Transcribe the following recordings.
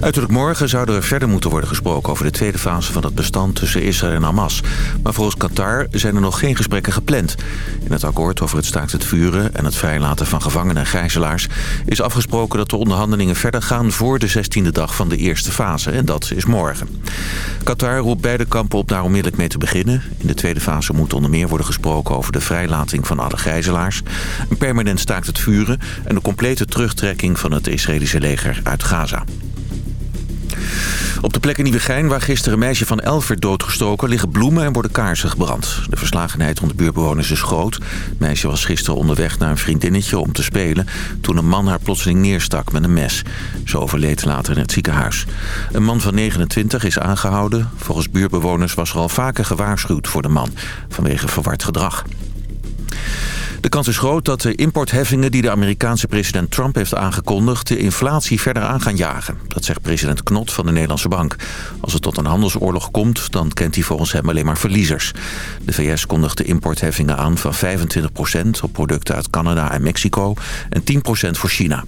Uiterlijk morgen zou er verder moeten worden gesproken over de tweede fase van het bestand tussen Israël en Hamas. Maar volgens Qatar zijn er nog geen gesprekken gepland. In het akkoord over het staakt het vuren en het vrijlaten van gevangenen en gijzelaars is afgesproken dat de onderhandelingen verder gaan voor de 16e dag van de eerste fase. En dat is morgen. Qatar roept beide kampen op daar onmiddellijk mee te beginnen. In de tweede fase moet onder meer worden gesproken over de vrijlating van alle gijzelaars, een permanent staakt het vuren en de complete terugtrekking van het Israëlische leger uit Gaza. Op de plek in Nieuwegein, waar gisteren een meisje van elf werd doodgestoken... liggen bloemen en worden kaarsen gebrand. De verslagenheid onder buurtbewoners is groot. Het meisje was gisteren onderweg naar een vriendinnetje om te spelen... toen een man haar plotseling neerstak met een mes. Ze overleed later in het ziekenhuis. Een man van 29 is aangehouden. Volgens buurtbewoners was er al vaker gewaarschuwd voor de man... vanwege verward gedrag. De kans is groot dat de importheffingen die de Amerikaanse president Trump heeft aangekondigd... de inflatie verder aan gaan jagen. Dat zegt president Knot van de Nederlandse Bank. Als het tot een handelsoorlog komt, dan kent hij volgens hem alleen maar verliezers. De VS kondigt de importheffingen aan van 25% op producten uit Canada en Mexico... en 10% voor China.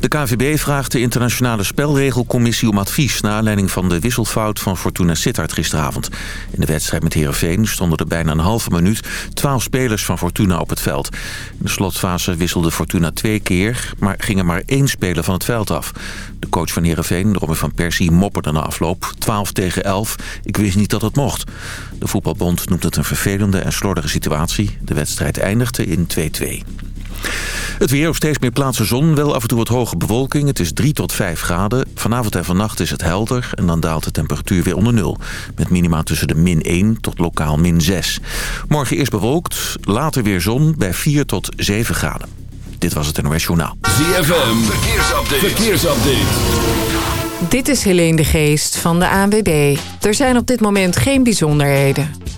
De KVB vraagt de internationale spelregelcommissie om advies... naar aanleiding van de wisselfout van Fortuna Sittard gisteravond. In de wedstrijd met Heerenveen stonden er bijna een halve minuut... twaalf spelers van Fortuna op het veld. In de slotfase wisselde Fortuna twee keer... maar ging er maar één speler van het veld af. De coach van Heerenveen, Robin van Persie, mopperde na afloop... 12 tegen 11. Ik wist niet dat het mocht. De voetbalbond noemt het een vervelende en slordige situatie. De wedstrijd eindigde in 2-2. Het weer op steeds meer plaatsen zon, wel af en toe wat hoge bewolking. Het is 3 tot 5 graden. Vanavond en vannacht is het helder en dan daalt de temperatuur weer onder nul. Met minima tussen de min 1 tot lokaal min 6. Morgen eerst bewolkt, later weer zon bij 4 tot 7 graden. Dit was het NOS Journaal. ZFM, verkeersupdate. verkeersupdate. Dit is Helene de Geest van de ANWB. Er zijn op dit moment geen bijzonderheden.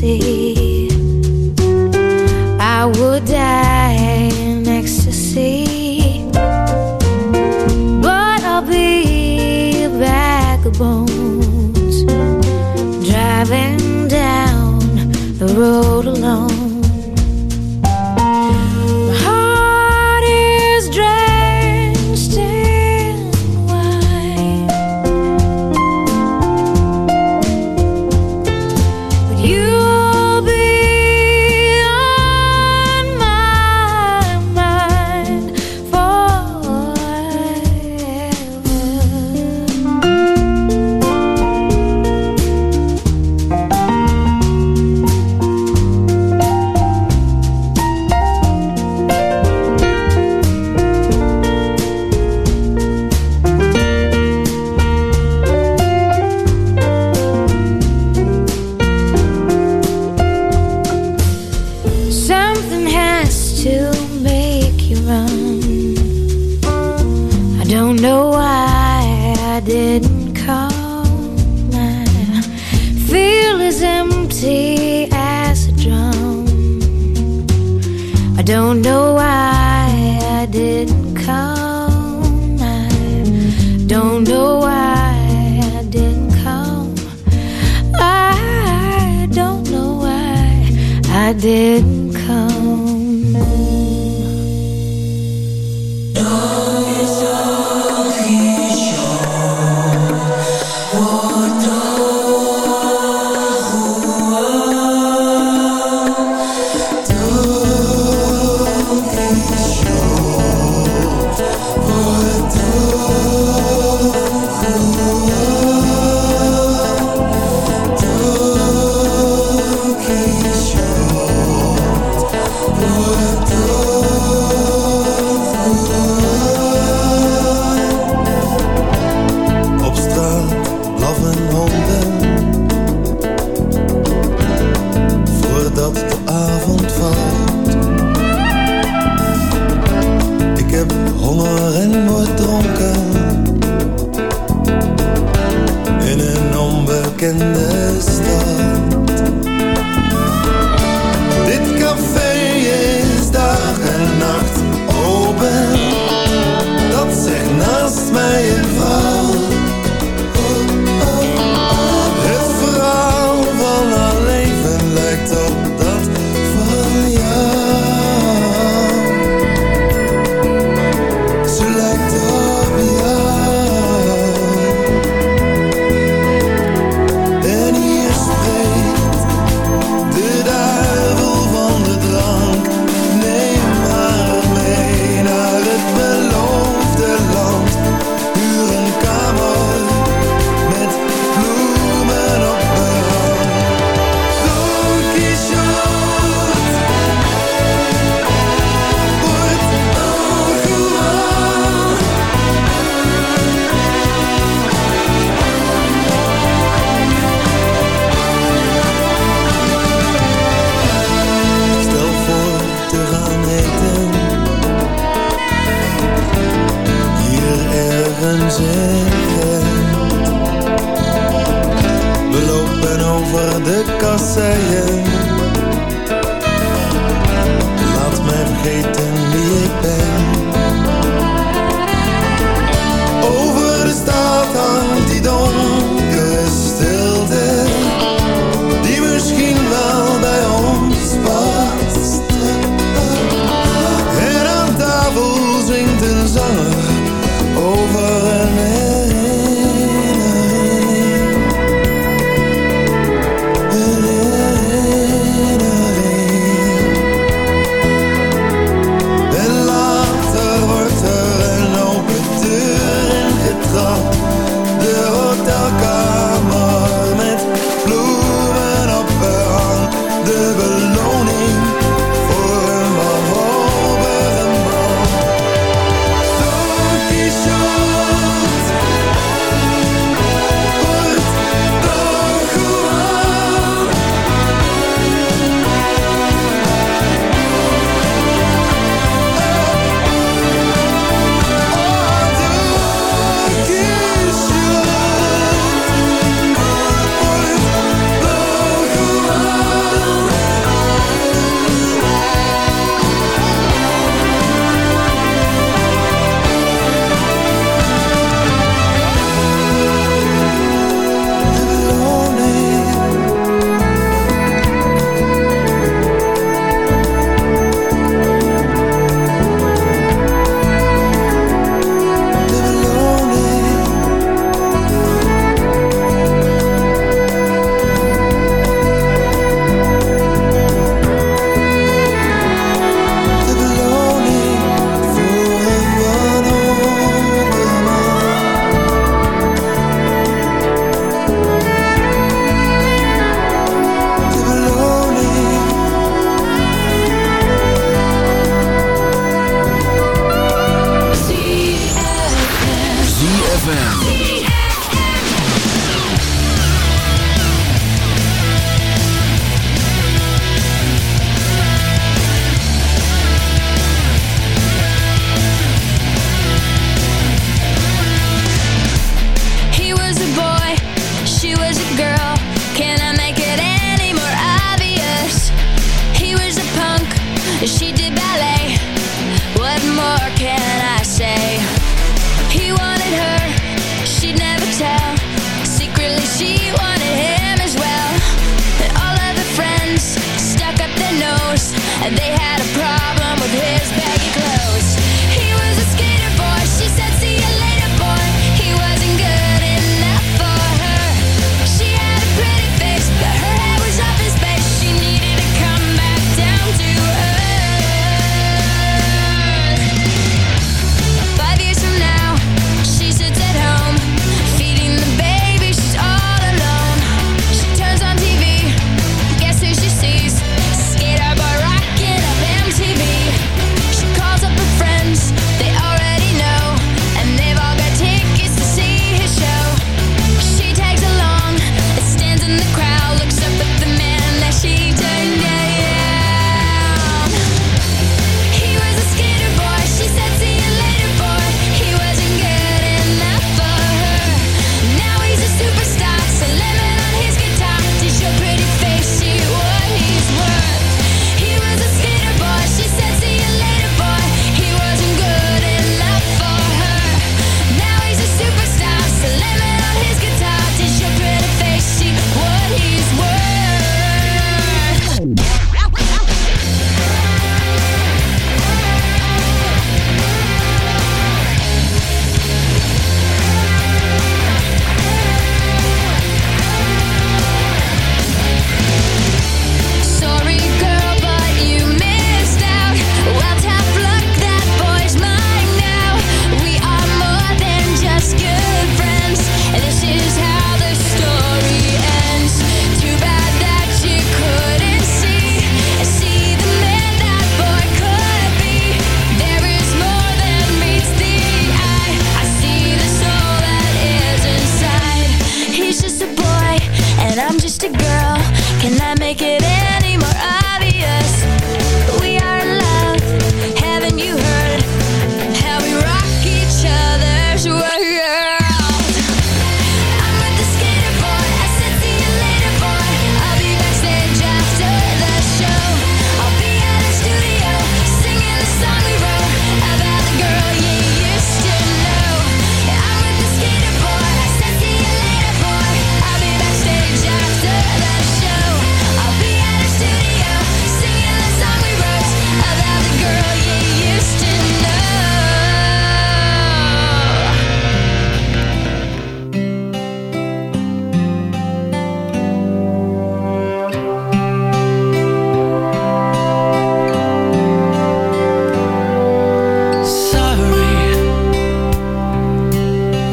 see. do. Laat mij vergeten wie ik ben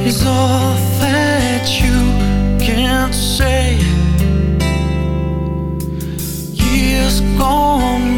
is all that you can say. Years gone.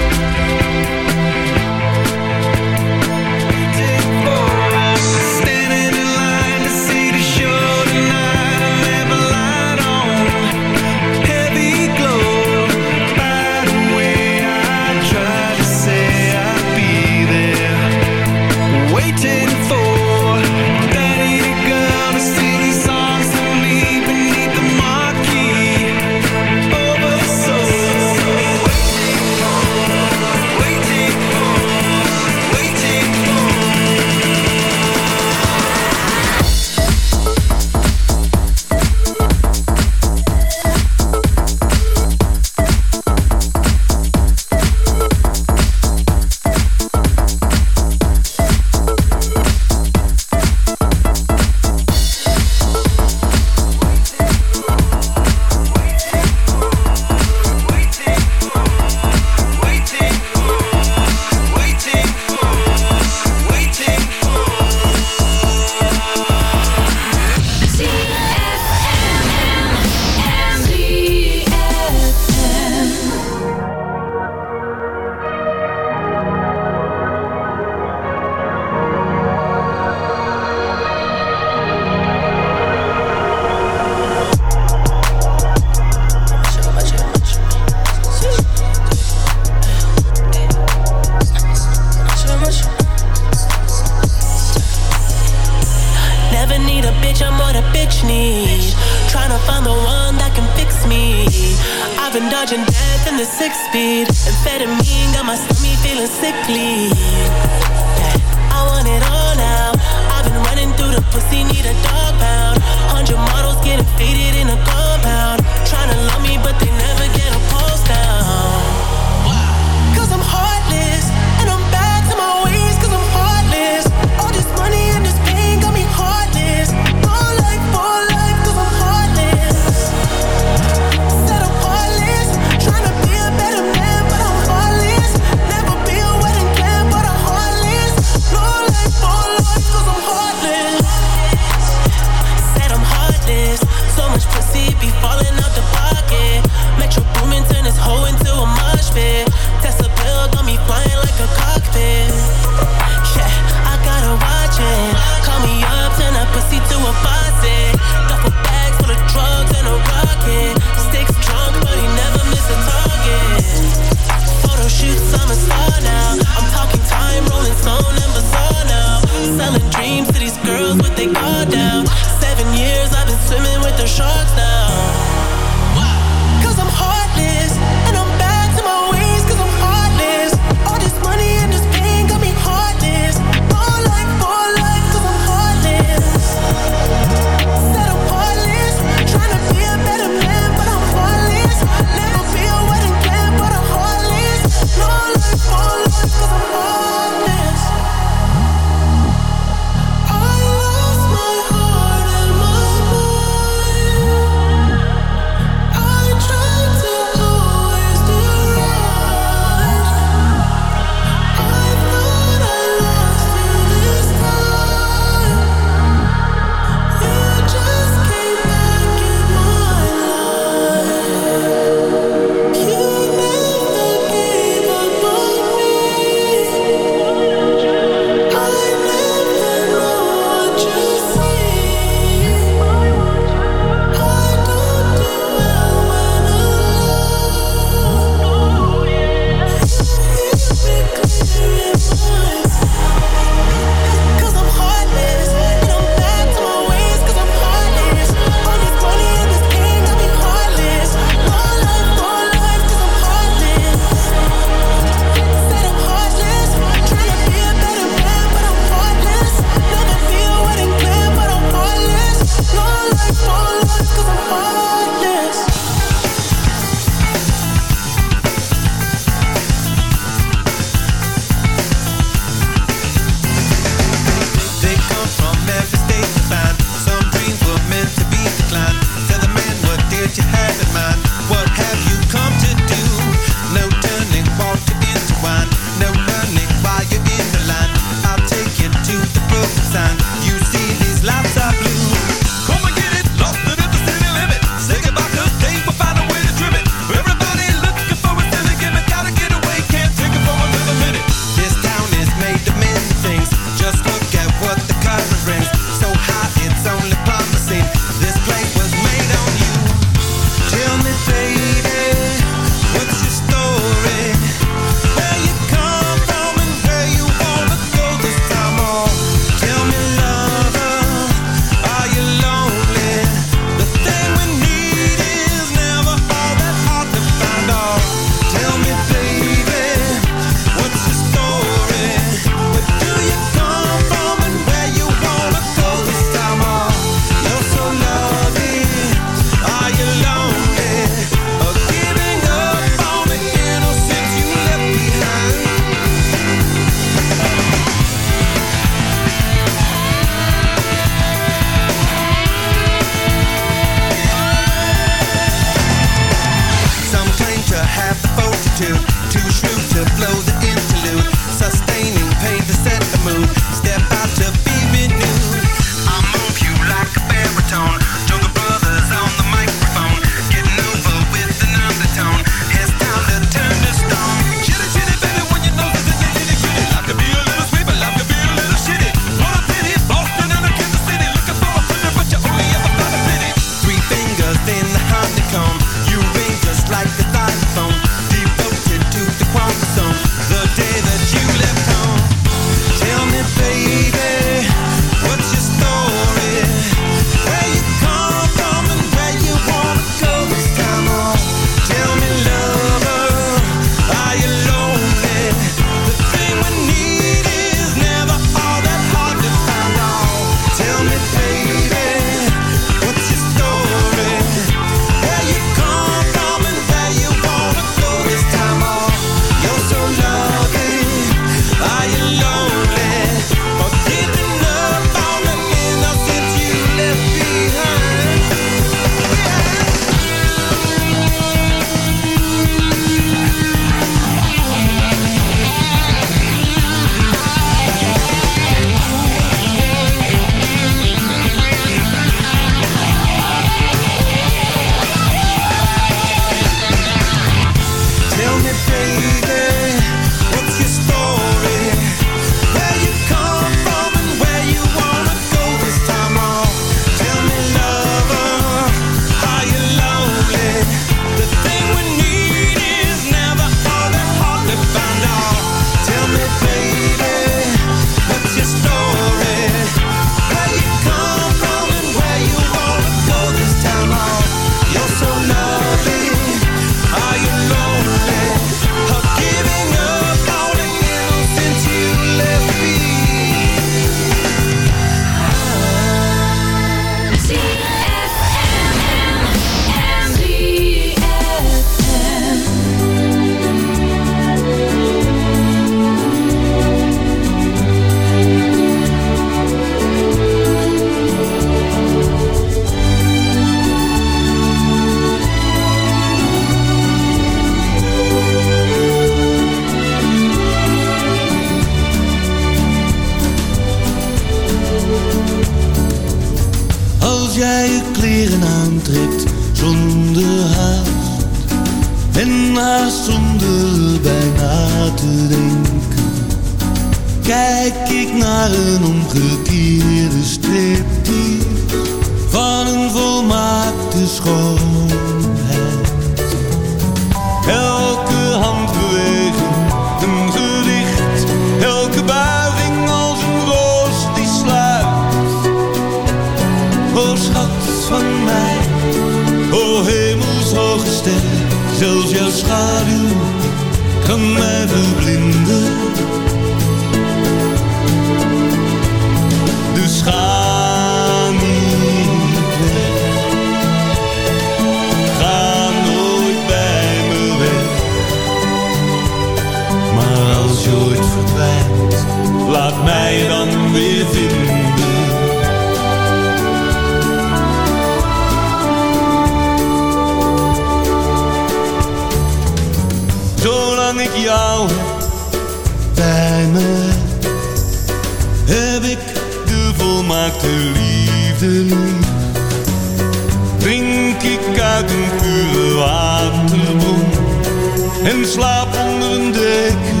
Een deken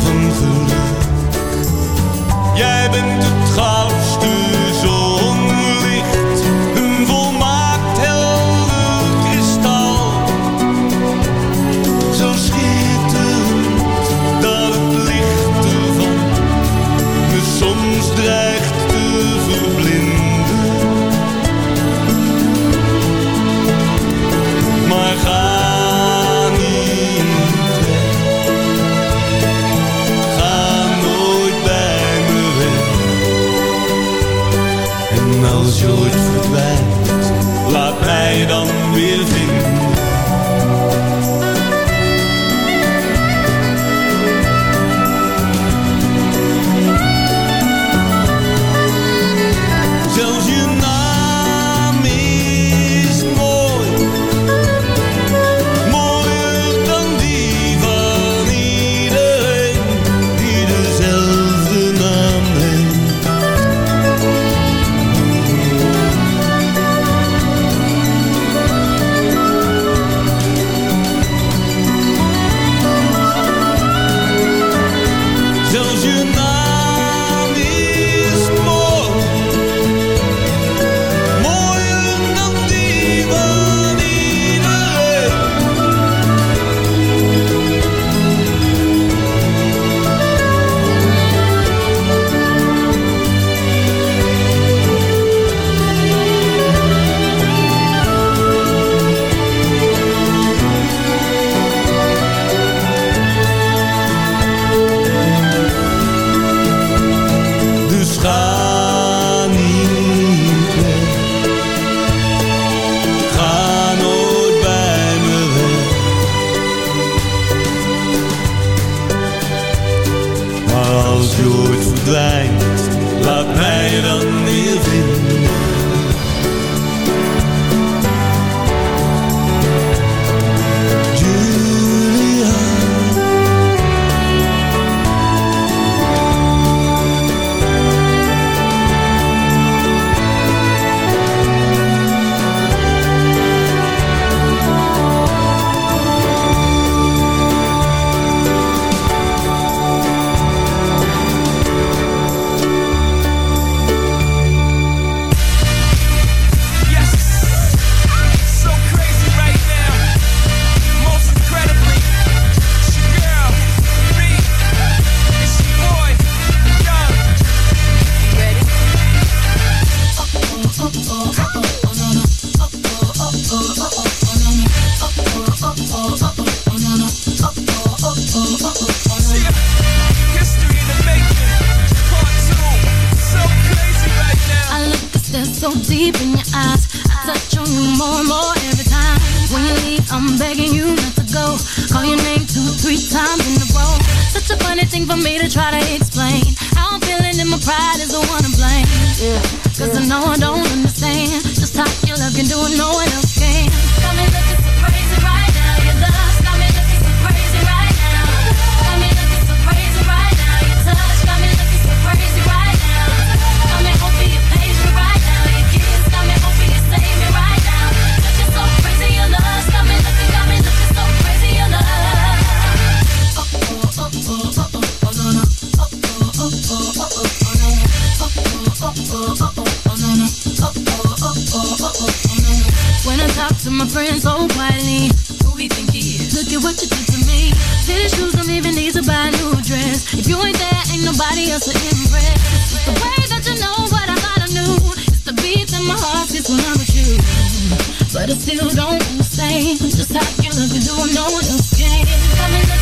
van geluk. Nobody else to impress. It's the way that you know what I I knew. It's the beat that my heart gets when I'm with you. But I still don't understand just how you look and do no one else can.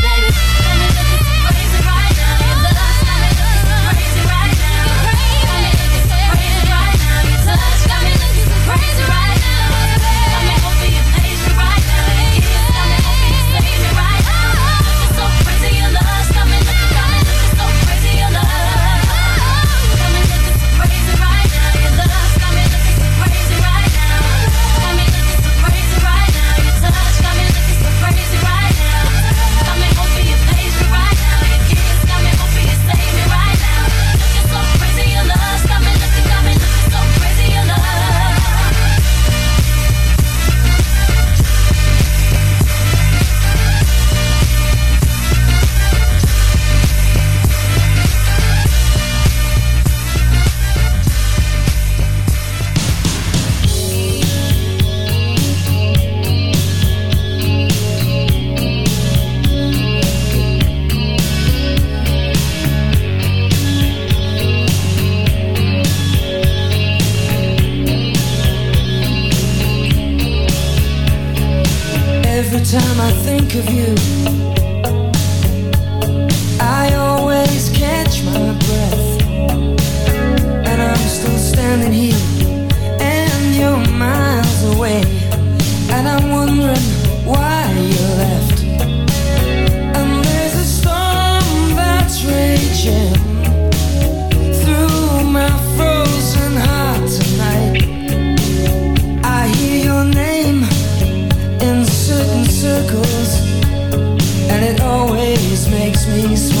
say sweet.